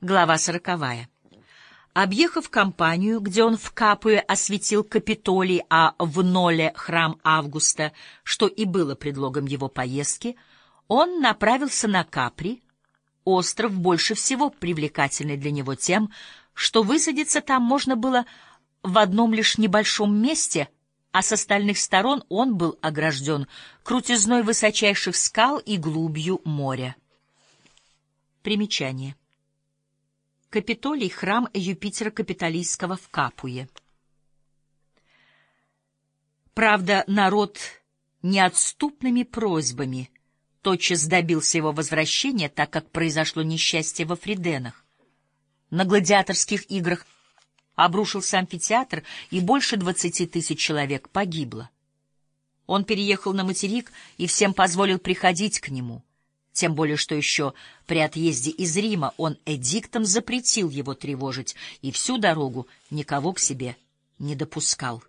Глава сороковая. Объехав компанию, где он в Капуе осветил Капитолий, а в Ноле — храм Августа, что и было предлогом его поездки, он направился на Капри, остров больше всего привлекательный для него тем, что высадиться там можно было в одном лишь небольшом месте, а с остальных сторон он был огражден крутизной высочайших скал и глубью моря. Примечание. Капитолий — храм Юпитера Капитолийского в Капуе. Правда, народ неотступными просьбами тотчас добился его возвращения, так как произошло несчастье во Фриденах. На гладиаторских играх обрушился амфитеатр, и больше двадцати тысяч человек погибло. Он переехал на материк и всем позволил приходить к нему — тем более что еще при отъезде из Рима он эдиктом запретил его тревожить и всю дорогу никого к себе не допускал.